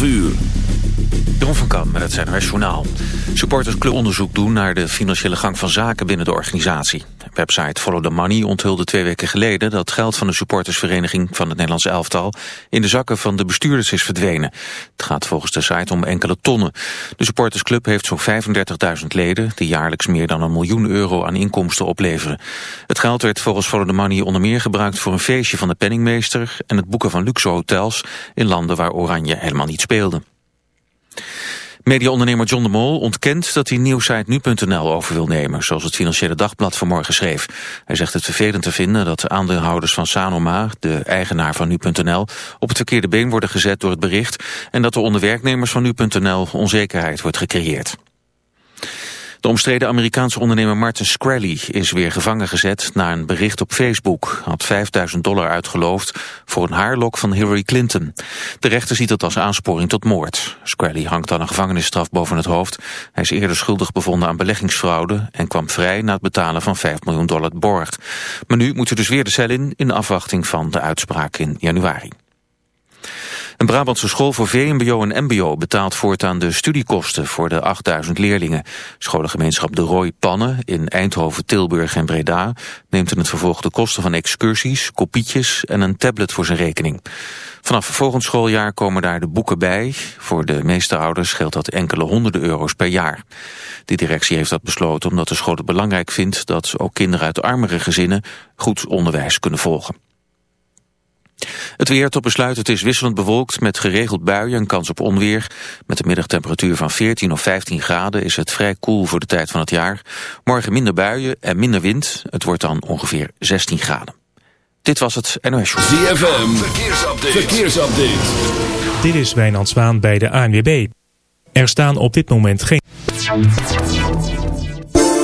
12 uur. Van Kam met het NRS Journaal. Supporters onderzoek doen naar de financiële gang van zaken binnen de organisatie. Website Follow the Money onthulde twee weken geleden dat geld van de supportersvereniging van het Nederlands elftal in de zakken van de bestuurders is verdwenen. Het gaat volgens de site om enkele tonnen. De supportersclub heeft zo'n 35.000 leden die jaarlijks meer dan een miljoen euro aan inkomsten opleveren. Het geld werd volgens Follow the Money onder meer gebruikt voor een feestje van de penningmeester en het boeken van luxe hotels in landen waar Oranje helemaal niet speelde. Mediaondernemer John de Mol ontkent dat hij nieuwsite nu.nl over wil nemen, zoals het Financiële Dagblad vanmorgen schreef. Hij zegt het vervelend te vinden dat de aandeelhouders van Sanoma, de eigenaar van nu.nl, op het verkeerde been worden gezet door het bericht en dat er onder werknemers van nu.nl onzekerheid wordt gecreëerd. De omstreden Amerikaanse ondernemer Martin Scrally is weer gevangen gezet na een bericht op Facebook. Had 5000 dollar uitgeloofd voor een haarlok van Hillary Clinton. De rechter ziet het als aansporing tot moord. Scrally hangt dan een gevangenisstraf boven het hoofd. Hij is eerder schuldig bevonden aan beleggingsfraude en kwam vrij na het betalen van 5 miljoen dollar borg. Maar nu moet hij dus weer de cel in in afwachting van de uitspraak in januari. Een Brabantse school voor VMBO en MBO betaalt voortaan de studiekosten voor de 8000 leerlingen. Scholengemeenschap De Rooi Pannen in Eindhoven, Tilburg en Breda neemt in het vervolg de kosten van excursies, kopietjes en een tablet voor zijn rekening. Vanaf volgend schooljaar komen daar de boeken bij. Voor de meeste ouders geldt dat enkele honderden euro's per jaar. De directie heeft dat besloten omdat de school het belangrijk vindt dat ook kinderen uit armere gezinnen goed onderwijs kunnen volgen. Het weer tot besluit, het is wisselend bewolkt met geregeld buien en kans op onweer. Met een middagtemperatuur van 14 of 15 graden is het vrij koel voor de tijd van het jaar. Morgen minder buien en minder wind. Het wordt dan ongeveer 16 graden. Dit was het NOS Show. ZFM, verkeersupdate. verkeersupdate. Dit is Wijnand Zwaan bij de ANWB. Er staan op dit moment geen...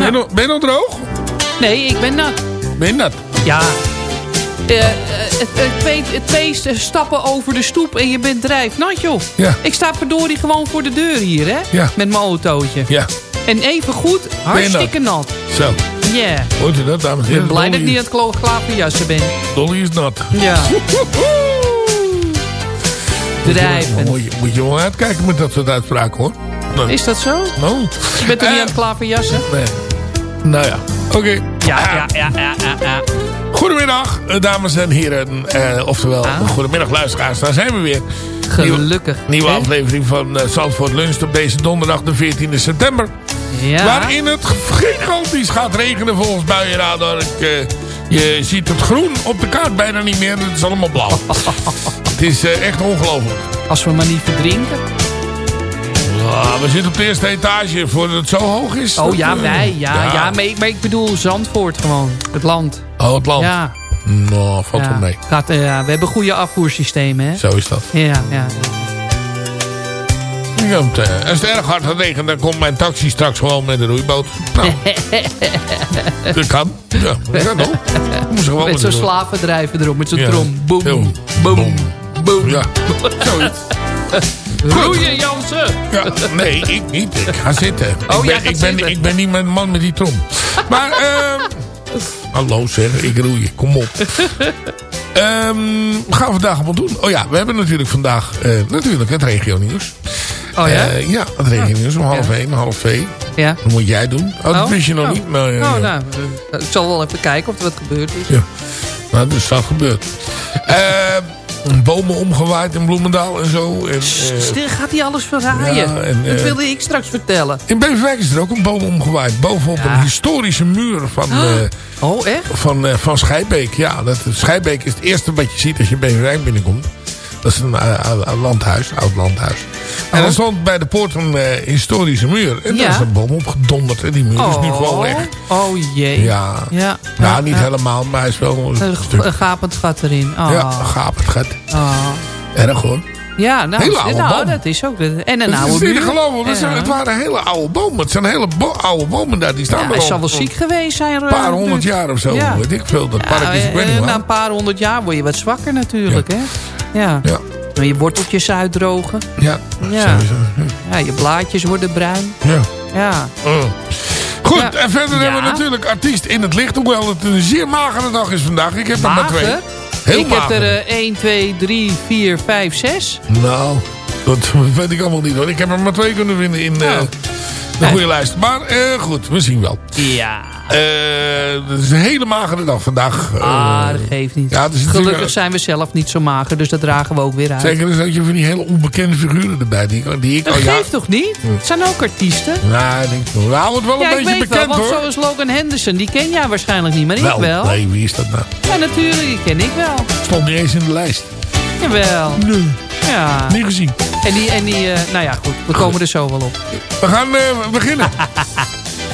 Ben, je nog, ben je nog droog? nee, ik ben nat. Ben je nat? Ja. Eh, eh, het- twee, stappen over de stoep en je bent drijfnat, joh. Ja. Ik sta verdorie gewoon voor de deur hier, hè? Ja. Met mijn autootje. Ja. En even goed, hartstikke nat. Zo. Ja. Hoort u dat, dames en Ik ben heren? blij dat ik niet aan het klaverjassen ben. Dolly is nat. Ja. Drijven. Moet je, moet je wel uitkijken met dat soort uitspraken, hoor. Is dat zo? nou. Je bent toch Eh, niet aan het klaverjassen? Nee. Nou ja, oké. Ja, ja, ja, ja, ja, ja. Goedemiddag, eh, dames en heren. Eh, oftewel, Ah. goedemiddag luisteraars. Daar zijn we weer. Gelukkig. Nieuwe aflevering van uh, Zandvoort Lunch op deze donderdag de 14e september. Ja. Waarin het gigantisch gaat regenen volgens buienradar. Ik, eh, je ziet het groen op de kaart bijna niet meer. Het is allemaal blauw. het is echt ongelooflijk. Als we maar niet verdrinken. Ah, we zitten op de eerste etage voordat het zo hoog is. Oh Dat, ja, eh, wij. Ja, ja. maar, ik, maar ik bedoel Zandvoort gewoon. Het land. Oh, het land. Ja. Nou, valt ja. wel mee. Gaat, eh. We hebben goede afvoersystemen, hè? Zo is dat. Ja, ja. Eh, als het erg hard gaat regenen, dan komt mijn taxi straks gewoon met een roeiboot. Nou, dat kan. Ja, dat kan ook. Gewoon Met zo'n slavendrijver erop, met zo'n Ja. trom. Boom, Zo. boom, boom. Ja, zoiets. Roeien, Jansen! Ja, nee, ik niet. Ik ga zitten. Oh, ik, ben, ik, ben, zitten. ik ben niet mijn man met die trom. Maar, ehm hallo zeg, ik roei. Kom op. Ehm wat gaan we vandaag allemaal doen? Oh ja, we hebben natuurlijk vandaag eh, natuurlijk het regio nieuws. Oh ja? Eh, ja, het regio nieuws om half één, half twee. ja. Dat moet jij doen. Oh, dat Oh, wist je nog oh. niet? Nou, ja, Oh, ja. nou, eh, ik zal wel even kijken of er wat gebeurd is. Ja. Nou, dus dat gebeurt. Eh, bomen omgewaaid in Bloemendaal en zo. En, eh, Stil, gaat hij alles verraaien? Ja, en, dat eh, wilde ik straks vertellen. in Beverwijk is er ook een boom omgewaaid. Bovenop Ja. een historische muur van, eh, Oh, echt? van, van Schijbeek. Ja, dat, Schijbeek is het eerste wat je ziet als je Beverwijk binnenkomt. Dat is een eh, oud landhuis, oud landhuis. En Oh. er stond bij de poort een eh, historische muur. En daar is een boom opgedonderd. En die muur is nu gewoon weg. Oh jee. Ja. Ja. Nou, niet ja. helemaal, maar hij is wel een Een, stuk. een gapend gat erin. Oh. Ja, een gapend gat. Oh. Erg hoor. Ja, nou, Hele oude nou dat is ook... En een Het oude is niet te muur. geloven. Dat zijn-. Het waren hele oude bomen. Het zijn hele bo- oude bomen daar. Die staan Ja, hij al zal wel een ziek geweest zijn. paar honderd jaar of zo. Ja. Weet ik veel. Dat Ja, park is, ik weet eh, niet een paar honderd jaar word je wat zwakker natuurlijk, hè? Ja. Ja, je worteltjes uitdrogen. ja. Ja. Sowieso. Ja, je blaadjes worden bruin. Ja. Ja. Oh. Goed, Ja. en verder Ja. hebben we natuurlijk artiest in het licht. Hoewel het een zeer magere dag is vandaag. Ik heb er maar twee. Mager? Heel ik mager. heb er eh, 1, 2, 3, 4, 5, 6. Nou, dat weet ik allemaal niet hoor. Ik heb er maar twee kunnen vinden in eh, Oh. de goede lijst. Maar eh, goed, we zien wel. Ja. Eh, het is een hele magere dag vandaag. Eh, Ah, dat geeft niet. ja, Gelukkig zijn we zelf niet zo mager, dus dat dragen we ook weer uit. Zeker, er zijn je van die hele onbekende figuren erbij. Die, die ik Dat al ja, geeft toch niet? Het zijn ook artiesten. Nou, ik denk, we houden het wel Ja, een beetje bekend wel, want hoor. zoals Logan Henderson, die ken jij waarschijnlijk niet, maar ik wel. Nee, wie is dat nou? Ja, natuurlijk, die ken ik wel. Stond niet eens in de lijst. Jawel. Nee, Ja. niet gezien. En die, en die eh, nou ja, goed, we komen er zo wel op. We gaan eh, beginnen.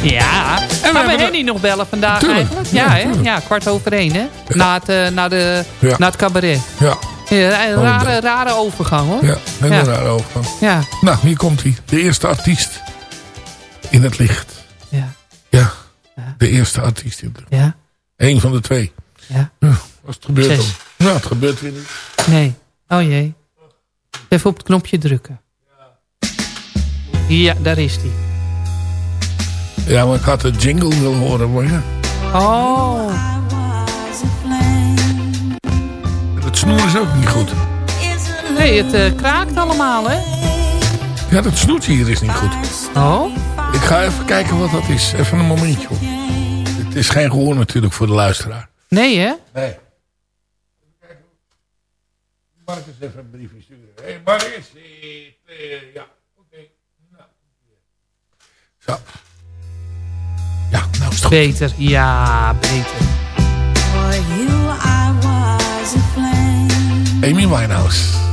Ja. Gaan we hebben Henny nog bellen vandaag Tuurlijk. eigenlijk? Ja, Ja, hè? ja, kwart over één, hè? Na, het, eh, na, de, Ja. na het cabaret. ja, Ja, een Oh, rare, rare overgang, hoor. ja, Ja. raar overgang. Ja. Nou, hier komt hij. De eerste artiest in het licht. Ja. Ja, de eerste artiest in het licht. Ja. Eén van de twee. Ja. Ja, als het gebeurt Zes. dan. Ja, het gebeurt weer niet. Nee. Oh jee. Even op het knopje drukken. Ja, daar is hij. Ja, maar ik had de jingle willen horen. Maar ja, Oh. het snoer is ook niet goed. Nee, het eh, kraakt allemaal, hè? Ja, dat snoetje hier is niet goed. Oh. Ik ga even kijken wat dat is. Even een momentje. hoor. Het is geen gehoor natuurlijk voor de luisteraar. Nee, hè? Nee. Marcus even een briefje sturen. Hé, hey, Marcus. eh, ja, oké. Nou. Zo. Ja, nou is het goed. Beter. Ja, beter. Amy Winehouse.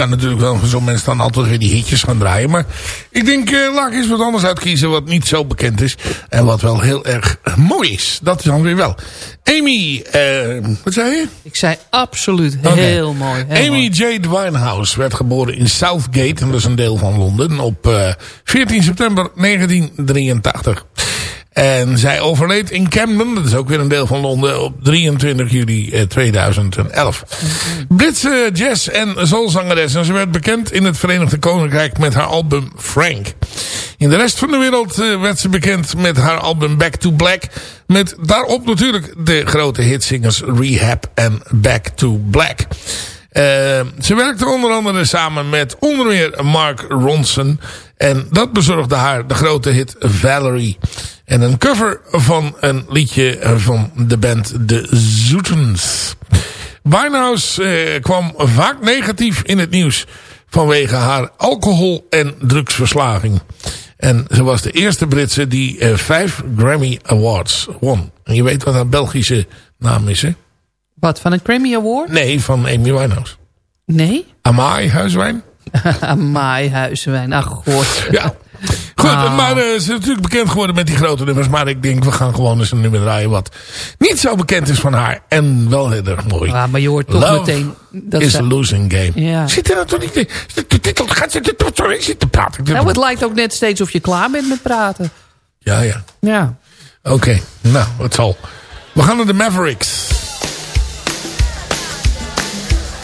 Kan natuurlijk wel van zo'n mensen dan altijd weer die hitjes gaan draaien. Maar ik denk, eh, laat ik eens wat anders uitkiezen wat niet zo bekend is. En wat wel heel erg mooi is. Dat is dan weer wel. Amy, eh, wat zei je? Ik zei absoluut heel mooi. heel Amy mooi. Jade Winehouse werd geboren in Southgate. En dat is een deel van Londen. Op eh, 14 september 1983. En zij overleed in Camden. Dat is ook weer een deel van Londen. Op 23 juli eh, 2011. Britse jazz- en soulzangeres. En ze werd bekend in het Verenigd Koninkrijk met haar album Frank. In de rest van de wereld eh, werd ze bekend met haar album Back to Black. Met daarop natuurlijk de grote hitsingers Rehab en Back to Black. Eh, ze werkte onder andere samen met onder meer Mark Ronson. En dat bezorgde haar de grote hit Valerie. En een cover van een liedje van de band The Zoetens. Winehouse eh, kwam vaak negatief in het nieuws vanwege haar alcohol- en drugsverslaving. En ze was de eerste Britse die eh, vijf Grammy Awards won. En je weet wat haar Belgische naam is, hè? Wat, van een Grammy Award? Nee, van Amy Winehouse. Nee? Amai Huiswijn. Amai Huizenwijn. Ach, god. Ja. Goed, Ah. maar eh, ze is natuurlijk bekend geworden met die grote nummers. Maar ik denk, we gaan gewoon eens een nummer draaien wat niet zo bekend is van haar. En wel heel erg mooi. Ja, maar je hoort toch Love meteen... Dat is ze- a losing game. Ja. Zit er nou toch niet... De titel gaat zitten te praten. Nou, het lijkt ook net steeds of je klaar bent met praten. Ja, ja. Ja. Oké, nou, het zal. We gaan naar de Mavericks.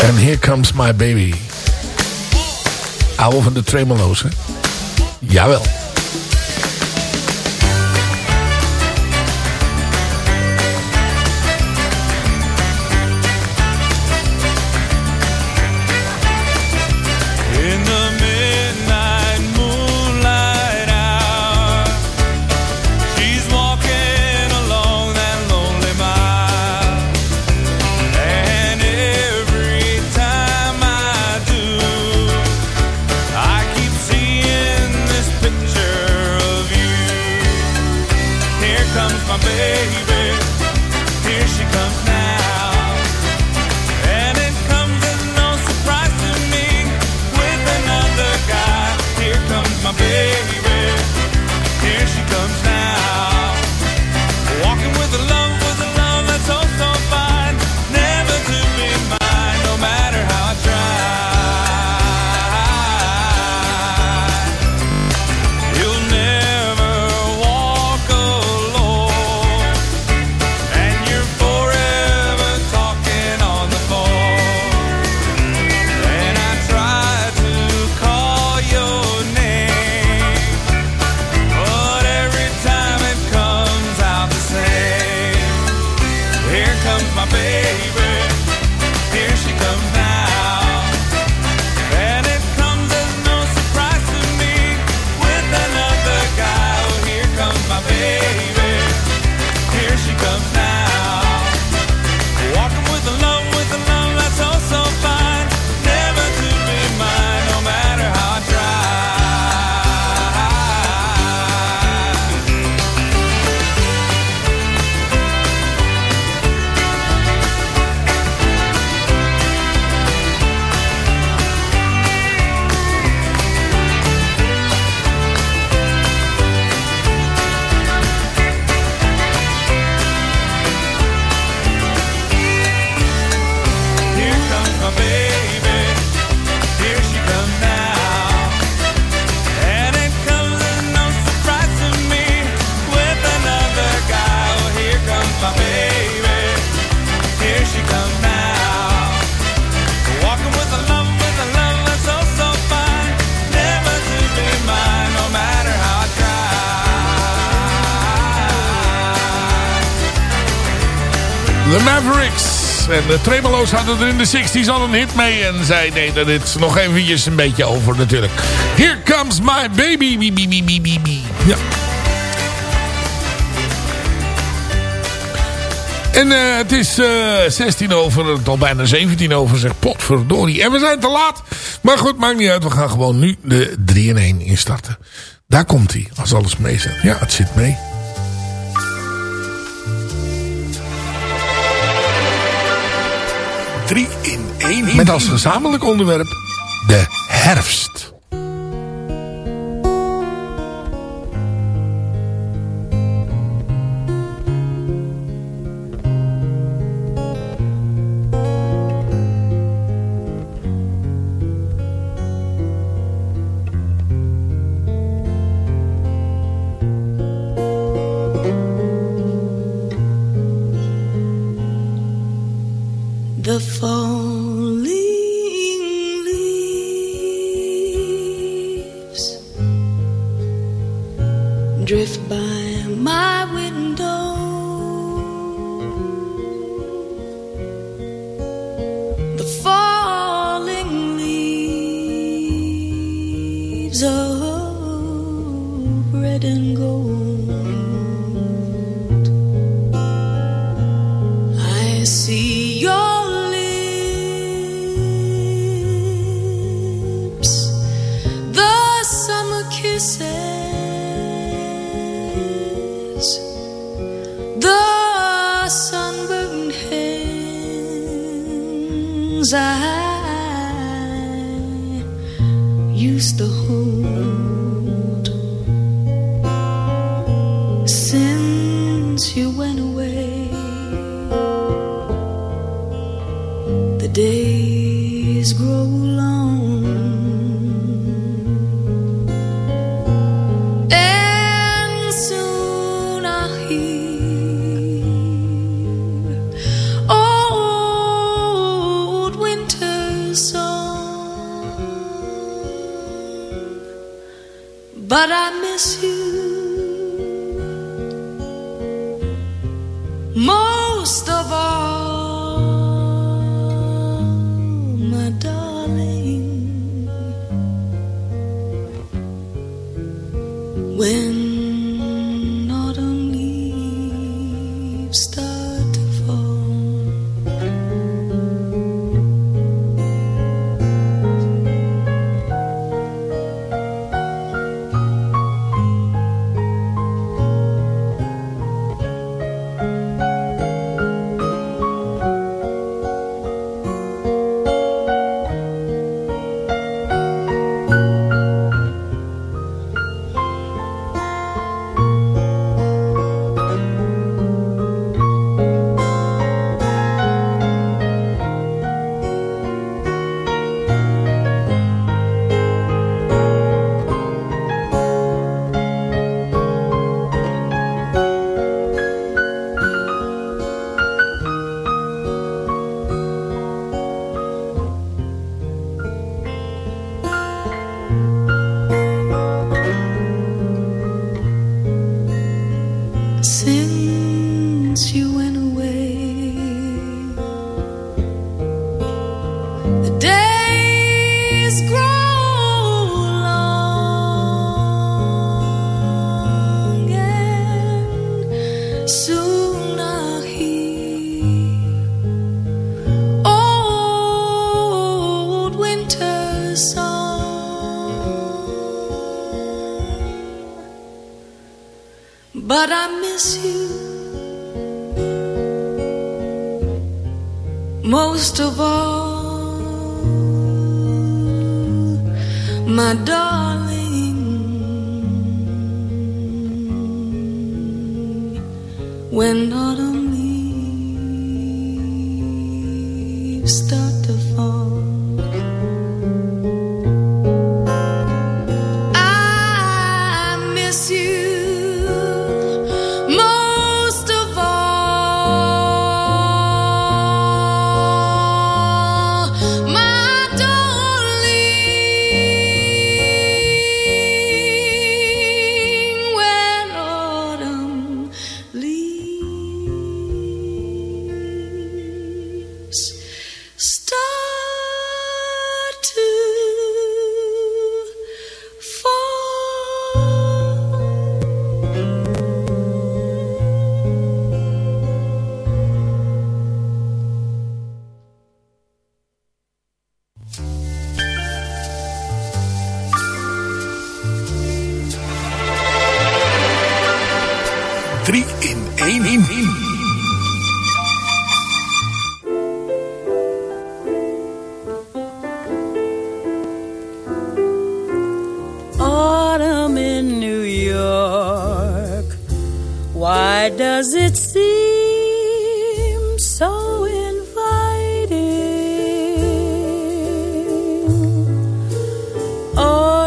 And here comes my baby. Oude van de Tremolo's, hè? Jawel. De Tremolo's hadden er in de 60s al een hit mee. En zij deden dit nog eventjes een beetje over natuurlijk. Here comes my baby. Bie, bie, bie, bie, bie. Ja. En eh, het is eh 16 over, het al bijna 17 over, zeg potverdorie. En we zijn te laat. Maar goed, maakt niet uit. We gaan gewoon nu de 3 in 1 instarten. Daar komt hij, als alles mee zit. Ja, het zit mee. 3 in 1. Met als gezamenlijk onderwerp de herfst.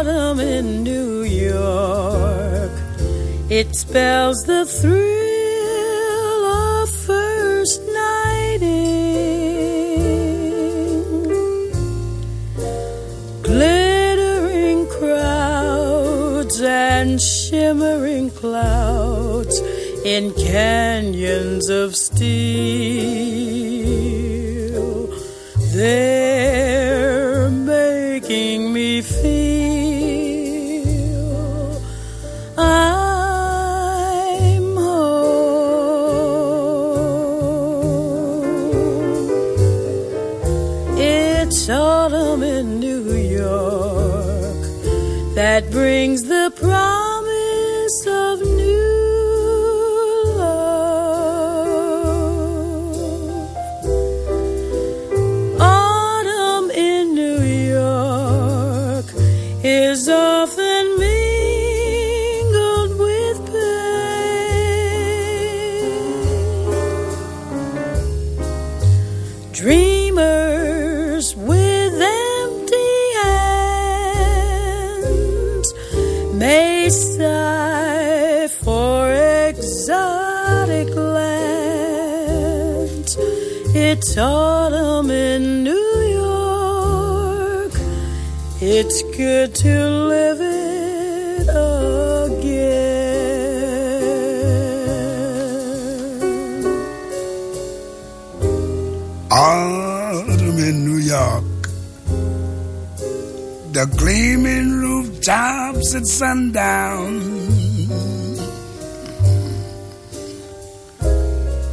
Autumn in New York, it spells the thrill of first nighting. Glittering crowds and shimmering clouds in canyons of steel. Good to live it again. Autumn in New York. The gleaming rooftops at sundown.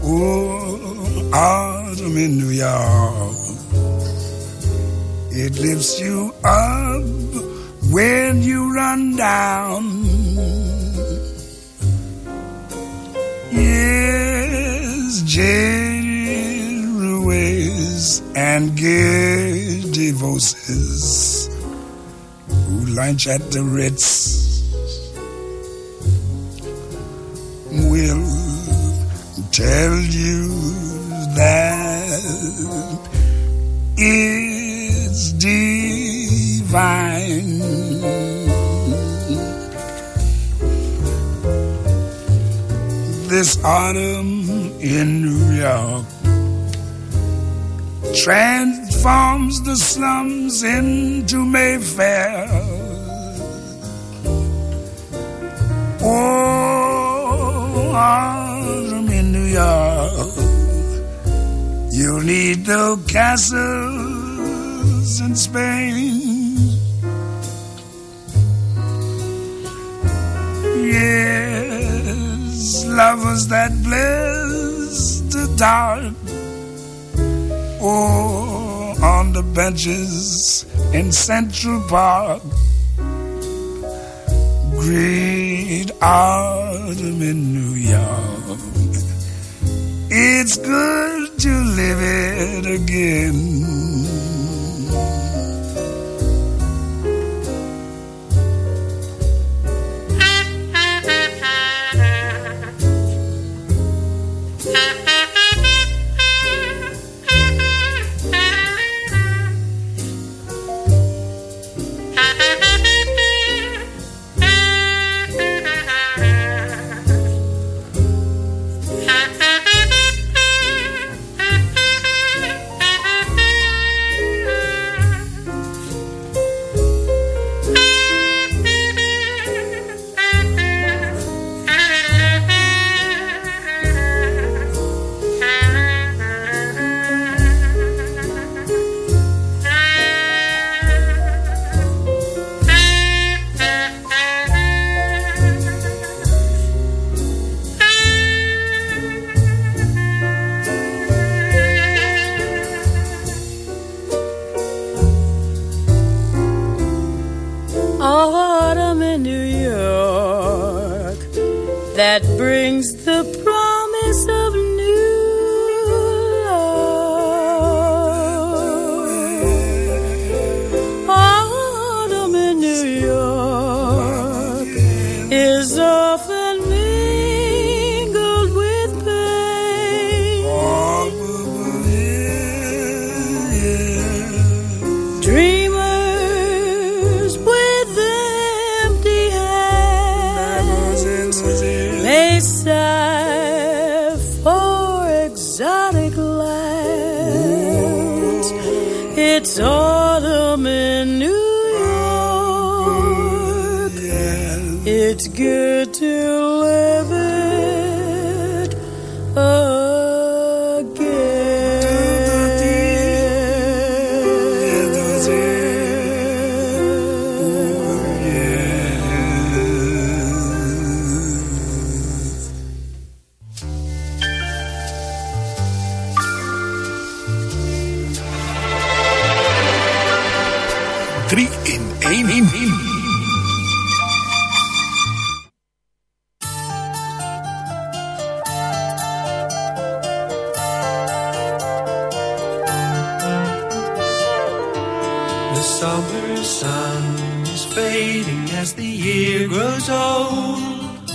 Oh, autumn in New York. It lifts you up when you run down. Yes, ruins and giddy voices who lunch at the Ritz will tell you that it's divine. This autumn in New York transforms the slums into Mayfair. Oh, autumn in New York. You need the in Spain. Yes, lovers that bless the dark. Oh, on the benches in Central Park. Great autumn in New York. It's good to live it again. 3 in 1 in 1. summer sun is fading as the year grows old.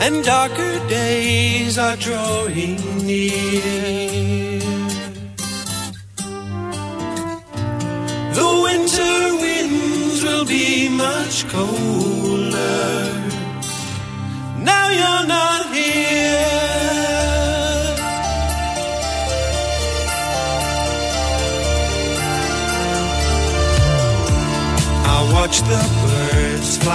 And darker days are drawing near.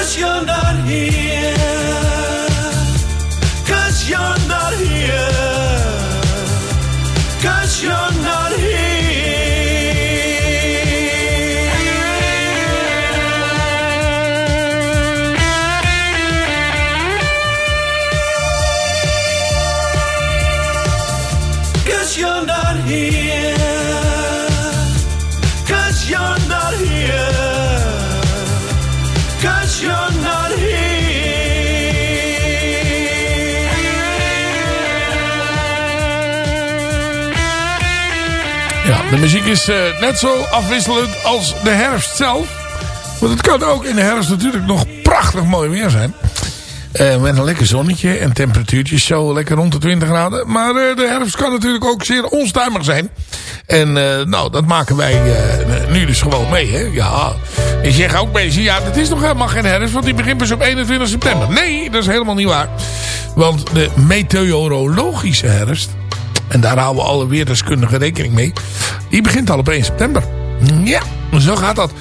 cause you're not here De muziek is eh, net zo afwisselend als de herfst zelf. Want het kan ook in de herfst natuurlijk nog prachtig mooi weer zijn. Eh, met een lekker zonnetje en temperatuurtjes zo lekker rond de 20 graden. Maar eh, de herfst kan natuurlijk ook zeer onstuimig zijn. En nou, dat maken wij nu dus gewoon mee. Hè? Ja, ik zeg ook mensen, ja, het is nog helemaal geen herfst, want die begint pas op 21 september. Nee, dat is helemaal niet waar. Want de meteorologische herfst, en daar houden alle weerdeskundigen rekening mee, die begint al op 1 september. Ja, zo gaat dat.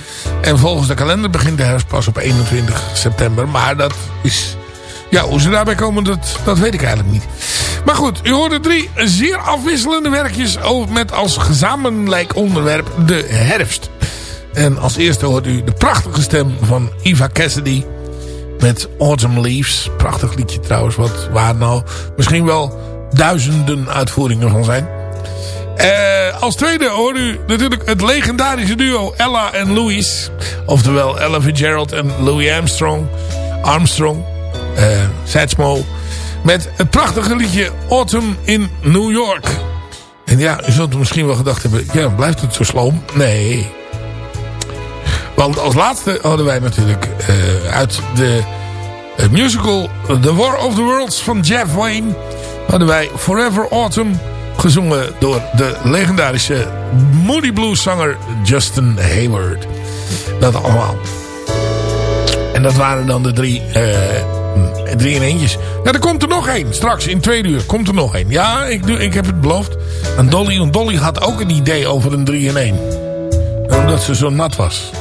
En volgens de kalender begint de herfst pas op 21 september. Maar dat is... Ja, hoe ze daarbij komen, dat, dat weet ik eigenlijk niet. Maar goed, u hoorde drie zeer afwisselende werkjes... met als gezamenlijk onderwerp de herfst. En als eerste hoort u de prachtige stem van Eva Cassidy... met Autumn Leaves. Prachtig liedje trouwens, wat waar nou misschien wel duizenden uitvoeringen van zijn... Eh, als tweede hoor u natuurlijk het legendarische duo Ella en Louis. Oftewel Ella Fitzgerald en Louis Armstrong. Armstrong. eh Satchmo. Met het prachtige liedje Autumn in New York. En ja, u zult misschien wel gedacht hebben... Ja, blijft het zo sloom? Nee. Want als laatste hadden wij natuurlijk eh, uit de musical The War of the Worlds van Jeff Wayne... hadden wij Forever Autumn gezongen door de legendarische Moody Blues zanger Justin Hayward. Dat allemaal. En dat waren dan de drie, eh, drie in eentjes. Ja, er komt er nog één. Straks in twee uur komt er nog één. Ja, ik, ik heb het beloofd. En Dolly, want Dolly had ook een idee over een 3 in 1. Omdat ze zo nat was.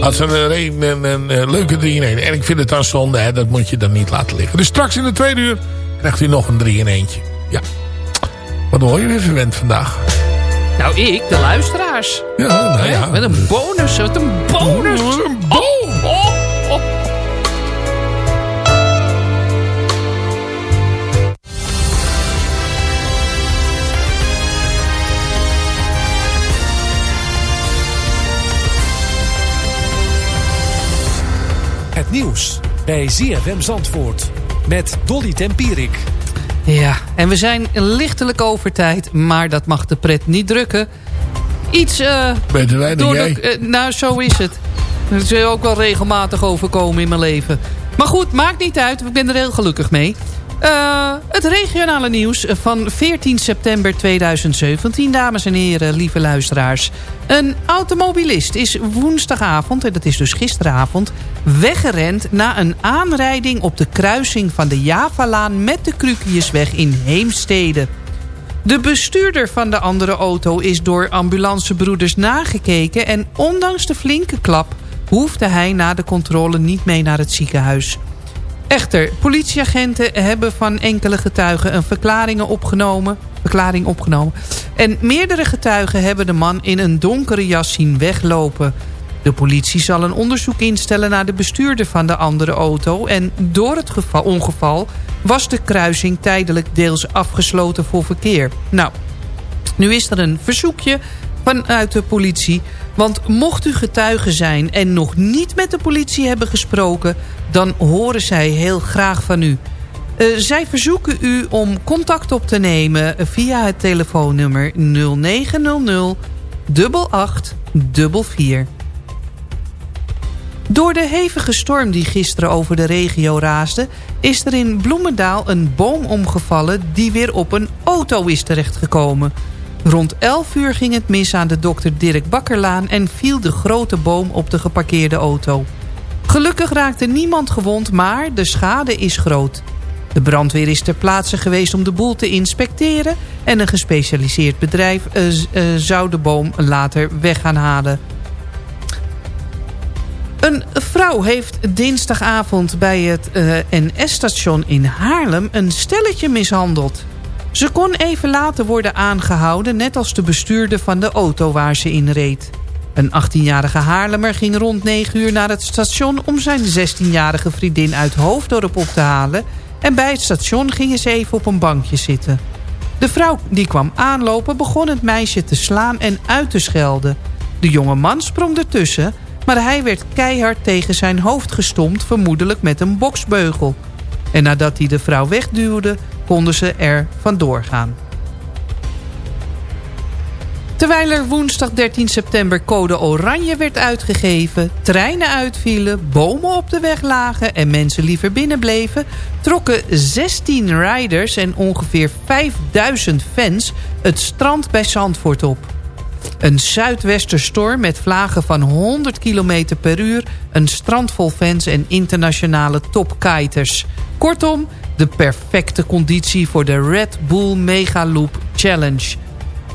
Had ze een, een, een, een, een leuke 3 in 1. En ik vind het dan zonde, hè, dat moet je dan niet laten liggen. Dus straks in de tweede uur krijgt u nog een 3 in eentje. Ja. Wat hoor je weer verwend vandaag? Nou, ik, de luisteraars. Ja, nou ja. Met een bonus, wat een bonus. Een Oh, oh, oh. Nieuws bij ZFM Zandvoort met Dolly Tempierik. Ja, en we zijn lichtelijk over tijd, maar dat mag de pret niet drukken. Iets... eh Beter wij dan door jij. de, eh, nou, zo is het. Dat is ook wel regelmatig overkomen in mijn leven. Maar goed, maakt niet uit. Ik ben er heel gelukkig mee. Eh, het regionale nieuws van 14 september 2017, dames en heren, lieve luisteraars. Een automobilist is woensdagavond, en dat is dus gisteravond, weggerend na een aanrijding op de kruising van de Javalaan met de Krukiusweg in Heemstede. De bestuurder van de andere auto is door ambulancebroeders nagekeken... en ondanks de flinke klap hoefde hij na de controle niet mee naar het ziekenhuis. Echter, politieagenten hebben van enkele getuigen een verklaringen opgenomen, verklaring opgenomen. En meerdere getuigen hebben de man in een donkere jas zien weglopen. De politie zal een onderzoek instellen naar de bestuurder van de andere auto... en door het geval, ongeval was de kruising tijdelijk deels afgesloten voor verkeer. Nou, nu is er een verzoekje vanuit de politie. Want mocht u getuige zijn en nog niet met de politie hebben gesproken... dan horen zij heel graag van u. Eh, zij verzoeken u om contact op te nemen via het telefoonnummer 0900 8844. Door de hevige storm die gisteren over de regio raasde... is er in Bloemendaal een boom omgevallen die weer op een auto is terechtgekomen. Rond 11 uur ging het mis aan de dokter Dirk Bakkerlaan... en viel de grote boom op de geparkeerde auto. Gelukkig raakte niemand gewond, maar de schade is groot. De brandweer is ter plaatse geweest om de boel te inspecteren... en een gespecialiseerd bedrijf eh, eh, zou de boom later weg gaan halen. Een vrouw heeft dinsdagavond bij het eh, NS-station in Haarlem een stelletje mishandeld. Ze kon even later worden aangehouden, net als de bestuurder van de auto waar ze in reed. Een 18-jarige Haarlemmer ging rond 9 uur naar het station om zijn 16-jarige vriendin uit Hoofddorp op te halen... en bij het station gingen ze even op een bankje zitten. De vrouw die kwam aanlopen begon het meisje te slaan en uit te schelden. De jonge man sprong ertussen, maar hij werd keihard tegen zijn hoofd gestompt... vermoedelijk met een boksbeugel. En nadat hij de vrouw wegduwde, konden ze er vandoor gaan. Terwijl er woensdag 13 september code oranje werd uitgegeven... treinen uitvielen, bomen op de weg lagen en mensen liever binnen bleven... trokken 16 riders en ongeveer 5000 fans het strand bij Zandvoort op. Een zuidwesterstorm met vlagen van 100 km per uur... een strand vol fans en internationale topkiters. Kortom, de perfecte conditie voor de Red Bull Mega Loop Challenge...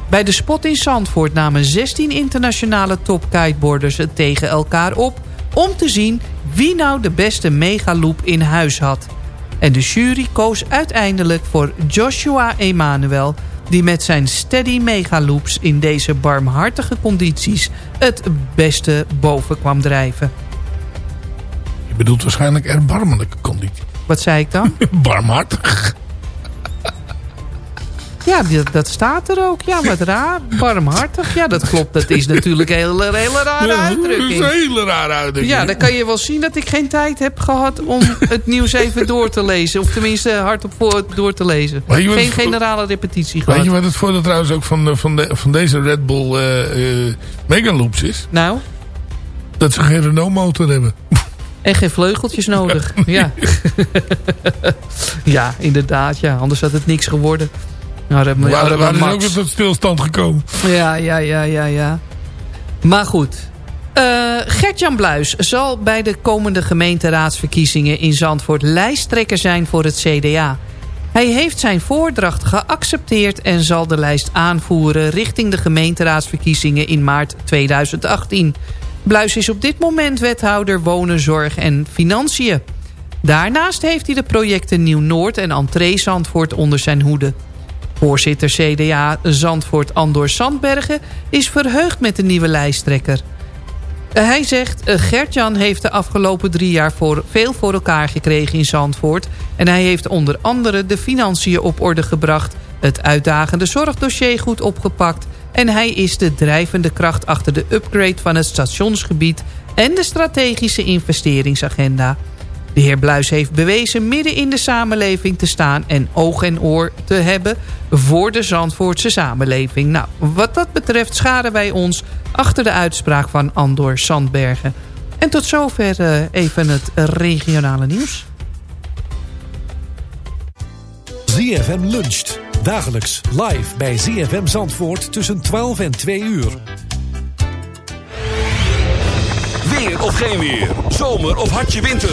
Bij de spot in Zandvoort namen 16 internationale topkiteboarders het tegen elkaar op... om te zien wie nou de beste megaloop in huis had. En de jury koos uiteindelijk voor Joshua Emanuel... die met zijn steady megaloops in deze barmhartige condities... het beste boven kwam drijven. Je bedoelt waarschijnlijk erbarmelijke conditie. Wat zei ik dan? Barmhartig. Ja, dat, dat staat er ook. Ja, wat raar. Barmhartig. Ja, dat klopt. Dat is natuurlijk een hele, hele rare Ja, uitdrukking. dat is een hele rare uitdrukking. Ja, dan kan je wel zien dat ik geen tijd heb gehad om het nieuws even door te lezen. Of tenminste hardop voor door te lezen. Geen generale repetitie gehad. Weet je wat het voordeel trouwens ook van, van, de, van deze Red Bull eh, eh, Megaloops is? Nou? Dat ze geen Renault motor hebben. En geen vleugeltjes nodig. Ja. ja, inderdaad. Ja. Anders had het niks geworden. Nou, dat, ja, waren, dat ook weer tot stilstand gekomen. Ja, ja, ja, ja, ja. Maar goed. Eh Gert-Jan Bluis zal bij de komende gemeenteraadsverkiezingen in Zandvoort lijsttrekker zijn voor het CDA. Hij heeft zijn voordracht geaccepteerd en zal de lijst aanvoeren richting de gemeenteraadsverkiezingen in maart 2018. Bluis is op dit moment wethouder wonen, zorg en financiën. Daarnaast heeft hij de projecten Nieuw-Noord en Entree Zandvoort onder zijn hoede. Voorzitter CDA Zandvoort Andor Sandbergen is verheugd met de nieuwe lijsttrekker. Hij zegt, eh, Gert-Jan heeft de afgelopen drie jaar voor, veel voor elkaar gekregen in Zandvoort. En hij heeft onder andere de financiën op orde gebracht... het uitdagende zorgdossier goed opgepakt... en hij is de drijvende kracht achter de upgrade van het stationsgebied... en de strategische investeringsagenda. De heer Bluis heeft bewezen midden in de samenleving te staan... en oog en oor te hebben voor de Zandvoortse samenleving. Nou, wat dat betreft scharen wij ons achter de uitspraak van Andor Sandbergen. En tot zover eh, even het regionale nieuws. ZFM luncht. Dagelijks live bij ZFM Zandvoort tussen 12 en 2 uur. Weer of geen weer. Zomer of hartje winter.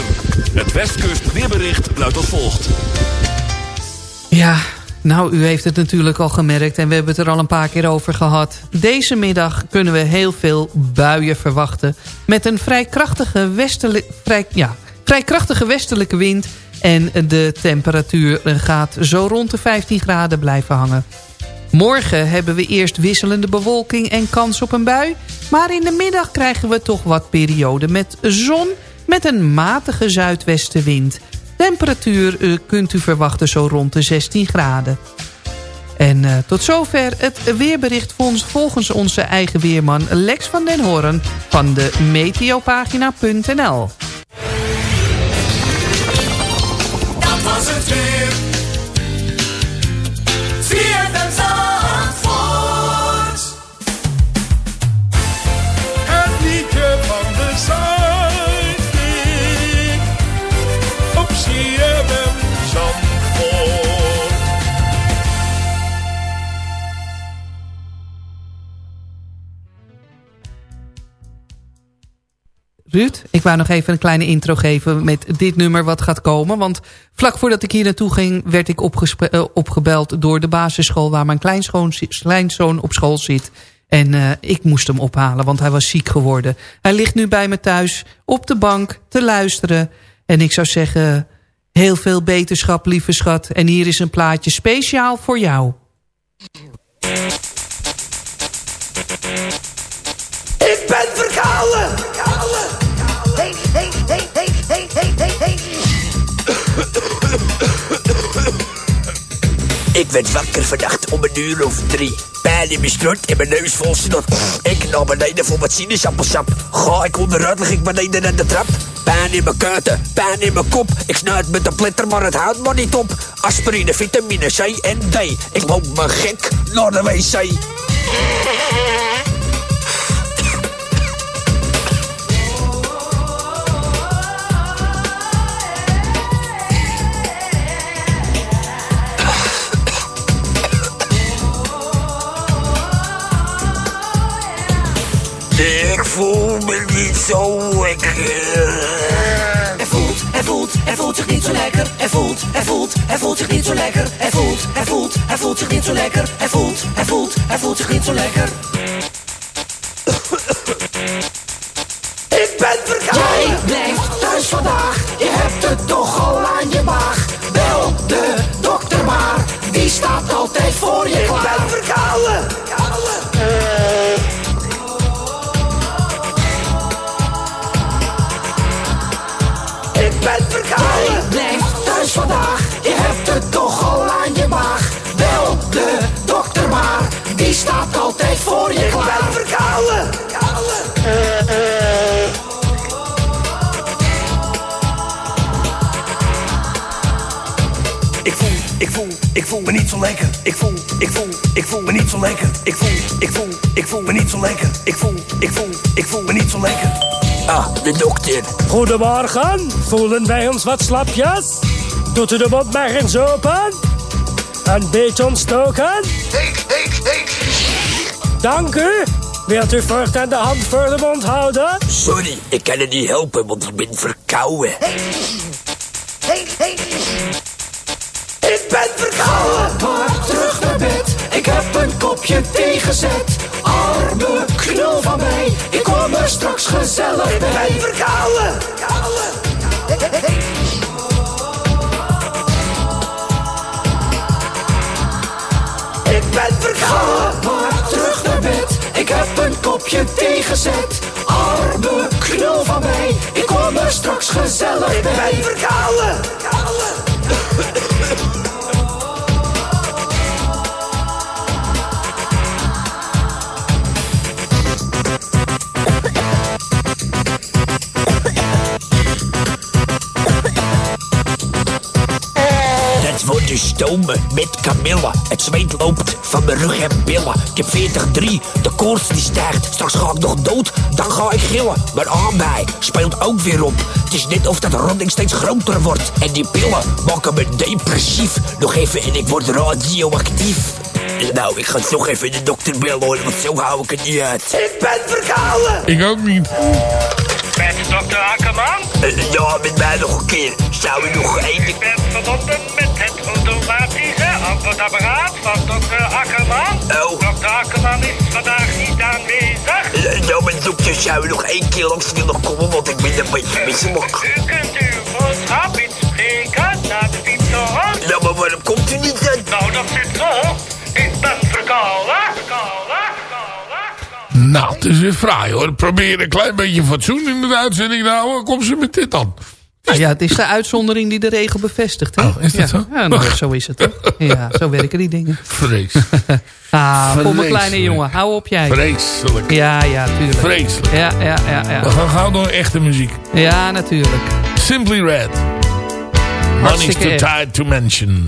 Het Westkust weerbericht luidt als volgt. Ja, nou, u heeft het natuurlijk al gemerkt en we hebben het er al een paar keer over gehad. Deze middag kunnen we heel veel buien verwachten. Met een vrij krachtige, westelijk, vrij, ja, vrij krachtige westelijke wind. En de temperatuur gaat zo rond de 15 graden blijven hangen. Morgen hebben we eerst wisselende bewolking en kans op een bui. Maar in de middag krijgen we toch wat perioden met zon... met een matige zuidwestenwind. Temperatuur eh, kunt u verwachten zo rond de 16 graden. En eh, tot zover het weerbericht volgens onze eigen weerman Lex van den Hoorn... van de meteopagina.nl. Dat Ruud, ik wou nog even een kleine intro geven met dit nummer wat gaat komen. Want vlak voordat ik hier naartoe ging werd ik eh, opgebeld door de basisschool... waar mijn kleinzoon op school zit. En eh, ik moest hem ophalen, want hij was ziek geworden. Hij ligt nu bij me thuis op de bank te luisteren. En ik zou zeggen, heel veel beterschap, lieve schat. En hier is een plaatje speciaal voor jou. Ik ben verkouden. Hey, Ik werd wakker vannacht om een uur of drie. Pijn in mijn strot en mijn neus vol snot. Ik naar beneden voor wat sinaasappelsap. Ga ik onderuit, lig ik beneden aan de trap. Pijn in mijn kuiten, pijn in mijn kop. Ik snuit met de pletter, maar het houdt maar niet op. Aspirine, vitamine C en D. Ik loop me gek naar de wc. Zo lekker. Hij voelt, hij voelt, hij voelt zich niet zo lekker. Hij voelt, hij voelt, hij voelt zich niet zo lekker. Hij voelt, hij voelt, hij voelt zich niet zo lekker. Hij voelt, hij voelt, hij voelt zich niet zo lekker. Ik ben verkouden. Jij blijft thuis vandaag. Je hebt het toch al aan je maag. Bel de dokter maar. Die staat altijd voor je Ik klaar. ben verkouden. Ik voel me niet zo lekker. Ik voel, ik voel, ik voel me niet zo lekker. Ik voel, ik voel, ik voel me niet zo lekker. Ik voel, ik voel, ik voel me niet zo lekker. Ah, de dokter. Goedemorgen, voelen wij ons wat slapjes? Doet u de mond maar eens open? Een beetje ontstoken? Ik, ik, ik. Dank u. Wilt u voortaan de hand voor de mond houden? Sorry, ik kan het niet helpen, want ik ben verkouden. Hey, hey. Ik ben verkouden. Ik heb een kopje thee gezet. Arme knul van mij, ik kom er straks gezellig Ik bij. verkouden. Ik ben verkouden. Maar terug naar bed, ik heb een kopje thee gezet. Arme knul van mij, ik kom er straks gezellig Ik bij. ben verkouden. Stomen met kamille. Het zweet loopt van mijn rug en billen. Ik heb 40-3, de koorts die stijgt. Straks ga ik nog dood, dan ga ik gillen. Maar aanbij speelt ook weer op. Het is net of dat ronding steeds groter wordt. En die pillen maken me depressief. Nog even en ik word radioactief. Nou, ik ga toch even de dokter bellen hoor, want zo hou ik het niet uit. Ik ben verkouden. Ik ook niet. Met dokter Akkerman? Eh, ja, met mij nog een keer. Zou u nog één... Ik ben verbonden met automatische antwoordapparaat van dokter Akkerman. Oh. Dokter Akkerman is vandaag niet aanwezig. Eh, Nou, mijn dokter, zou u nog één keer langs willen komen, want ik ben een beetje misselijk. U kunt uw boodschap inspreken naar de fietsenhond. Nou, maar waarom komt u niet dan? Nou, dat zit zo. Ik ben verkouden. Verkouden. Nou, het is weer fraai hoor. Probeer een klein beetje fatsoen in de uitzending te houden. Kom ze met dit dan. Nou ja, het is de uitzondering die de regel bevestigt. Hè? Oh, is dat ja. zo? Ja, nou, zo is het toch? Ja, zo werken die dingen. Vrees. Ah, kom mijn kleine jongen, hou op jij. Vreselijk. Ja, ja, tuurlijk. Vreselijk. Ja, ja, ja, We ja. gaan gauw door echte muziek. Ja, natuurlijk. Simply Red. Money's too tired to mention.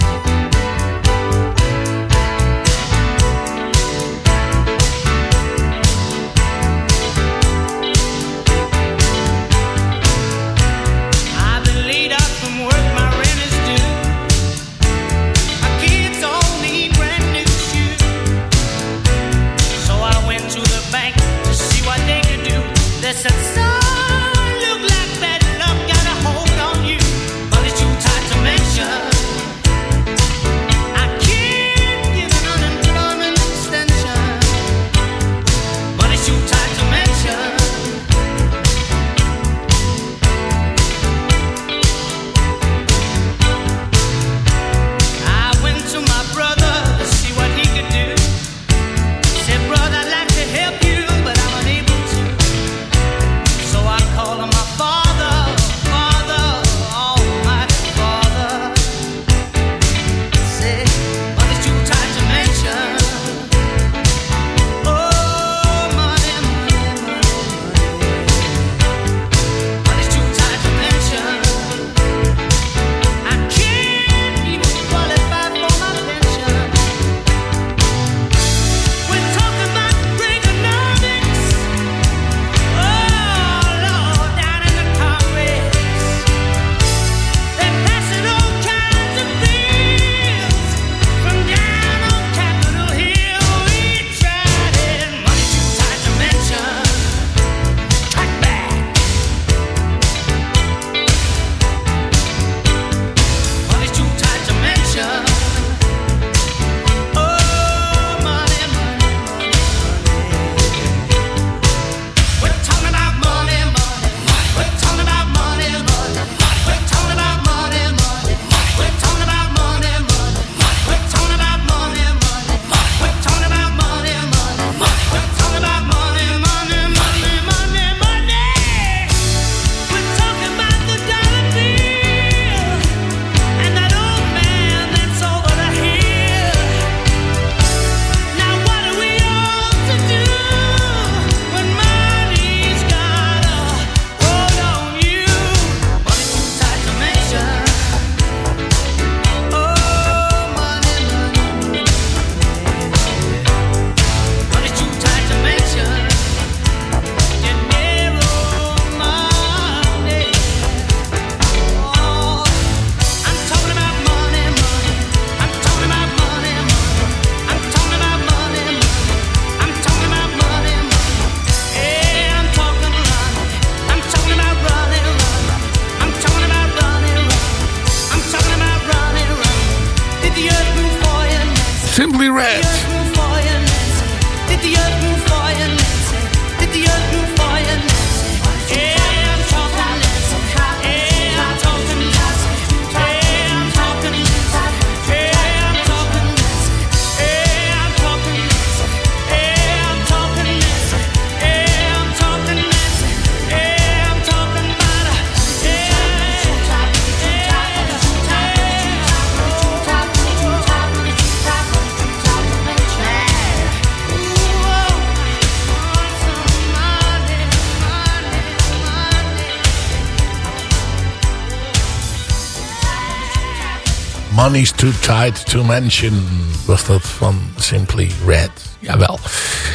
Money's Too Tight to Mention was dat van Simply Red. Jawel.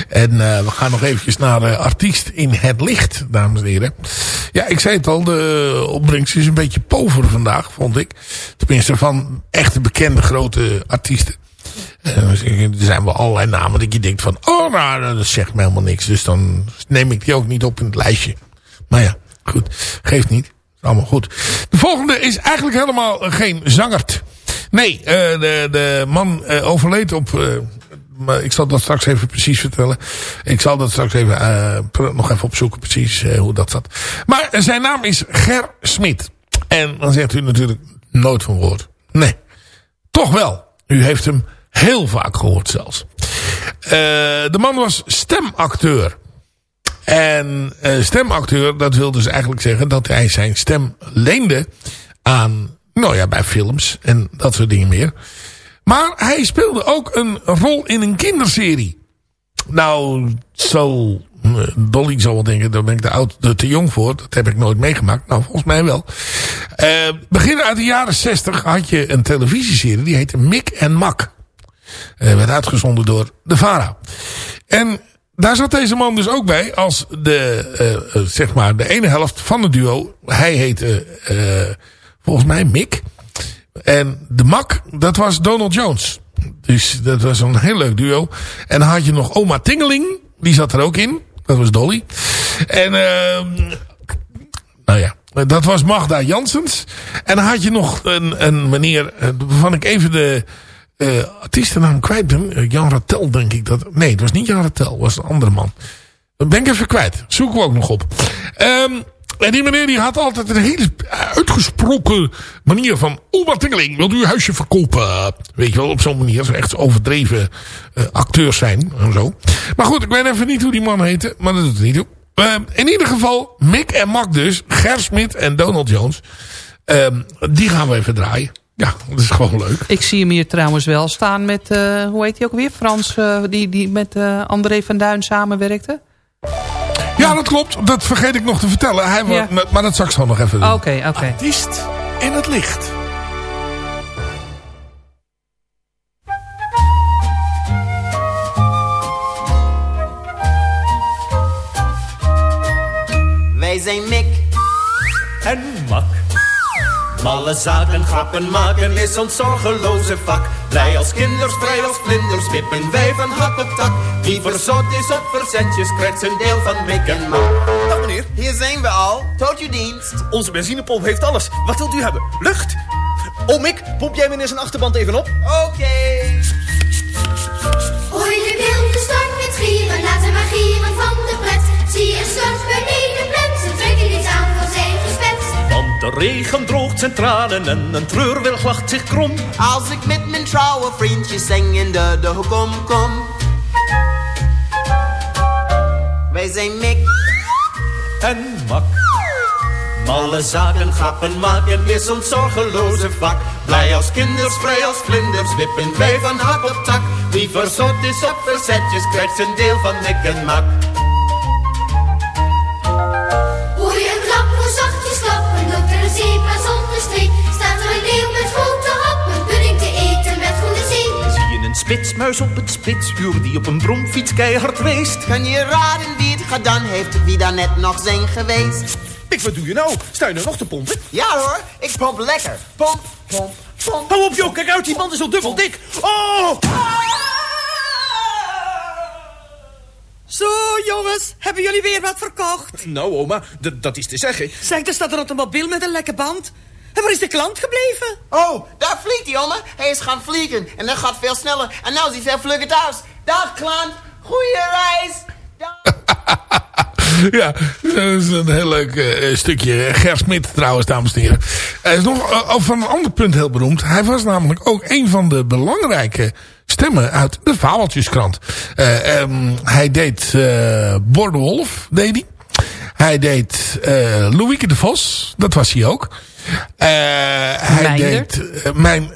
En eh, we gaan nog eventjes naar de artiest in het licht, dames en heren. Ja, ik zei het al, de opbrengst is een beetje pover vandaag, vond ik. Tenminste van echte bekende grote artiesten. Eh, er zijn wel allerlei namen dat je denkt van... Oh, nou, dat zegt me helemaal niks. Dus dan neem ik die ook niet op in het lijstje. Maar ja, goed. Geeft niet. Is allemaal goed. De volgende is eigenlijk helemaal geen zangert. Nee, eh, de, de man eh, overleed op... eh, maar ik zal dat straks even precies vertellen. Ik zal dat straks even, nog even opzoeken precies hoe dat zat. Maar zijn naam is Ger Smit. En dan zegt u natuurlijk nooit van woord. Nee, toch wel. U heeft hem heel vaak gehoord zelfs. De man was stemacteur. En stemacteur, dat wil dus eigenlijk zeggen dat hij zijn stem leende aan, nou ja, bij films en dat soort dingen meer. Maar hij speelde ook een rol in een kinderserie. Nou, zo... eh, Dolly zal wel denken, daar ben ik te, oud, te, jong voor. Dat heb ik nooit meegemaakt. Nou, volgens mij wel. Eh begin uit de jaren 60 had je een televisieserie. Die heette Mick en Mak. Eh werd uitgezonden door de VARA. En daar zat deze man dus ook bij als de, zeg maar, de ene helft van het duo. Hij heette volgens mij Mick. En de Mak, dat was Donald Jones. Dus dat was een heel leuk duo. En dan had je nog oma Tingeling. Die zat er ook in. Dat was Dolly. En ehm nou ja, dat was Magda Janssens. En dan had je nog een, een meneer, eh, waarvan ik even de eh artiestennaam kwijt ben. Eh, Jan Rattel denk ik dat. Nee, het was niet Jan Rattel, het was een andere man. Dat ben ik even kwijt. Zoeken we ook nog op. Ehm en die meneer die had altijd een hele uitgesproken manier van... Oma Tingeling, wilt u uw huisje verkopen? Weet je wel, op zo'n manier. Zo echt overdreven eh, acteurs zijn en zo. Maar goed, ik weet even niet hoe die man heette. Maar dat doet het niet toe. Ehm, in ieder geval, Mick en Mac dus. Ger Smit en Donald Jones. Ehm, die gaan we even draaien. Ja, dat is gewoon leuk. Ik zie hem hier trouwens wel staan met, eh, hoe heet hij ook weer? Frans, eh, die, die met André van Duin samenwerkte. Ja, dat klopt. Dat vergeet ik nog te vertellen. Hij Ja. maar, maar dat zal ik zo nog even doen. Oké, oké. Artiest in het licht. Wij zijn Mick en Mak. Malle zaken, grappen maken is ons zorgeloze vak. Blij als kinders, vrij als vlinders, wippen wij van hak op tak. Wie verzot is op verzetjes, krijgt zijn deel van Mick en Mak. Dag meneer. Hier zijn we al. Tot uw dienst. Onze benzinepomp heeft alles. Wat wilt u hebben? Lucht? Oh Mick, pomp jij meneer zijn achterband even op? Oké. Hoor je wilde start met gieren, laat hem maar gieren van de pret. Zie je start beneden plet, ze trekken iets aan van zijn gespet. Want de regen droogt zijn tranen en een treurwilg lacht zich krom. Als ik met mijn trouwe vriendjes zing in de, de kom, kom. Zijn Mick en Mak. Malle zaken, grappen maken is ons zorgeloze vak. Blij als kinders, vrij als vlinders, wippen wij van hak op tak. Wie verzot is op verzetjes, krijgt zijn deel van Mick en Mak. Hoor je een klap, hoe zachtjes klappen, loopt er een zebra zonder streep. Staat er een leeuw met grote happen, pudding te eten met groene zeep. Zie je een spitsmuis op het spitsuur die op een bromfiets keihard race? Kan je raden wie gedaan heeft, wie daar net nog zijn geweest? Ik, wat doe je nou? Sta je nou nog te pompen? Ja hoor, ik pomp lekker. Pomp, pomp, pomp. Hou op joh, kijk uit, die band is al dubbel dik. Oh! Zo, jongens, hebben jullie weer wat verkocht? Nou oma, dat is te zeggen. Zeg, er staat een automobiel met een lekke band. En waar is de klant gebleven? Oh, daar vliegt hij, oma. Hij is gaan vliegen en dat gaat veel sneller. En nou is hij veel vlugger thuis. Dag, klant. Goeie reis. Ja, dat is een heel leuk eh, stukje. Ger Smit trouwens, dames en heren. Hij is nog eh, over een ander punt heel beroemd. Hij was namelijk ook een van de belangrijke stemmen uit de Fabeltjeskrant. Eh, ehm, hij deed uh, Wolf, deed hij. Hij deed Louieke de Vos, dat was hij ook. Hij deed mijn...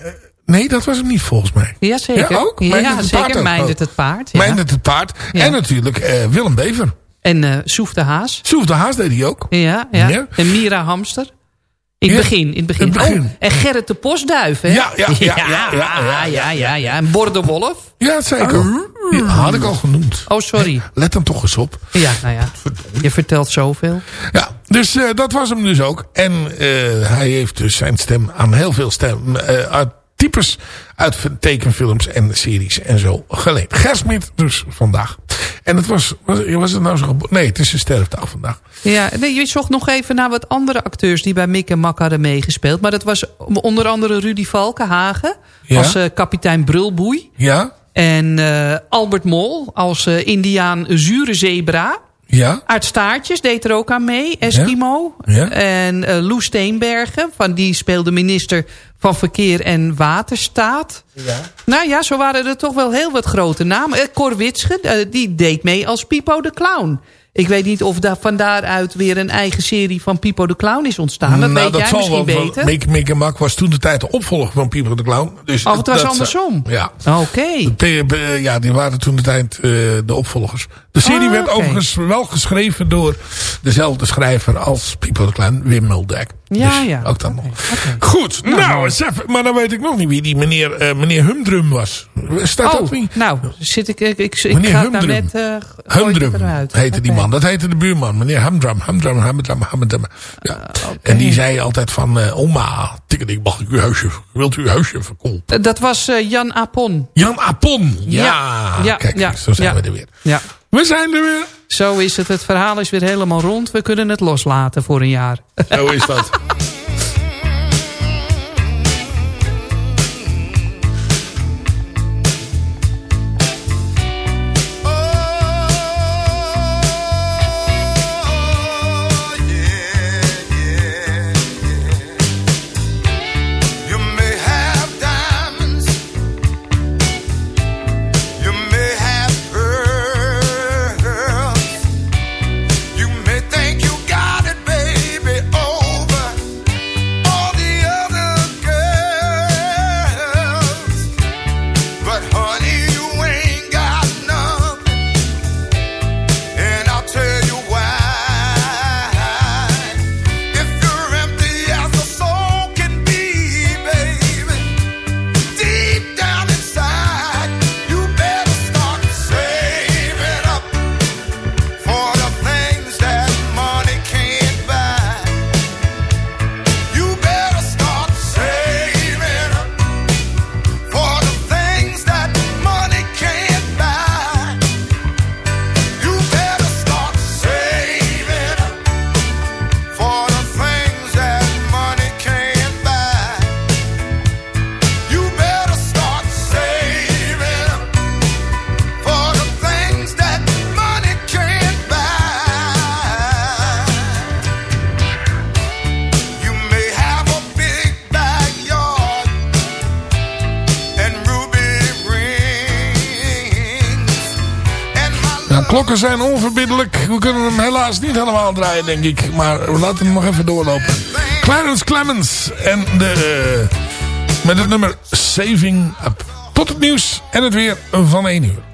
Nee, dat was hem niet volgens mij. Jazeker. Ja, ook? Ja, het zeker. Mijndert het paard. Ja. Mijndert het paard. En natuurlijk eh, Willem Bever. En uh, Soef de Haas. Soef de Haas deed hij ook. Ja, ja. En Mira Hamster. In het begin, in het begin. In begin. Oh, en Gerrit de Postduif, hè? Ja, ja, ja. Ja, ja, ja. En Borde Wolf. Ja, zeker. Ah. Ja, had ik al genoemd. Oh, sorry. Let hem toch eens op. Ja, nou ja. Je vertelt zoveel. Ja, dus eh, dat was hem dus ook. En hij heeft dus zijn stem aan heel veel stem, uh, types uit tekenfilms en series en zo geleend. Gersmit dus vandaag. En het was, was, was het nou zo Nee, het is zijn sterfdag vandaag. Ja, nee, je zocht nog even naar wat andere acteurs die bij Mick en Mak hadden meegespeeld. Maar dat was onder andere Rudy Valkenhagen Ja. als eh, kapitein Brulboei. Ja? En eh, Albert Mol als eh, indiaan Zure Zebra. Ja? Aart Staartjes deed er ook aan mee, Eskimo. Ja. En eh Lou Steenbergen, van die speelde minister van Verkeer en Waterstaat. Ja. Nou ja, zo waren er toch wel heel wat grote namen. Eh, Cor Witsche, eh, die deed mee als Pipo de Clown. Ik weet niet of daar van daaruit weer een eigen serie van Pipo de Clown is ontstaan. Dat weet jij misschien wel, beter. Mick, Mick en Mak was toen de tijd de opvolger van Pieper de Clown. Dus Oh, het was dat- andersom. Ja. Oké. Ja, die waren toen de tijd eh, de opvolgers. De serie Ah, werd overigens wel geschreven door dezelfde schrijver als Pieper de Clown, Wim Muldijk. Ja, Dus ja. Ook nog. Goed, nou, even, maar dan weet ik nog niet wie die meneer, eh, meneer Humdrum was. Staat dat Oh, niet? nou, zit ik, ik, ik, ik Meneer ga het nou Humdrum. net... eh, ik Humdrum eruit. heette die man. Dat heette de buurman. Meneer Humdrum. Humdrum, Humdrum, Humdrum. Ja. En die zei altijd van... eh oma, tikkedik, mag ik uw huisje... Wilt u uw huisje verkopen? Dat was eh, Jan Apon. Jan Apon. Ja, Ja, ja, kijk, ja, zo zijn ja. we er weer. Ja. We zijn er weer. Zo is het. Het verhaal is weer helemaal rond. We kunnen het loslaten voor een jaar. Zo is dat. klokken zijn onverbiddelijk. We kunnen hem helaas niet helemaal draaien, denk ik. Maar we laten hem nog even doorlopen. Clarence Clemens en de, eh, met het nummer Saving Up. Tot het nieuws en het weer van 1 uur.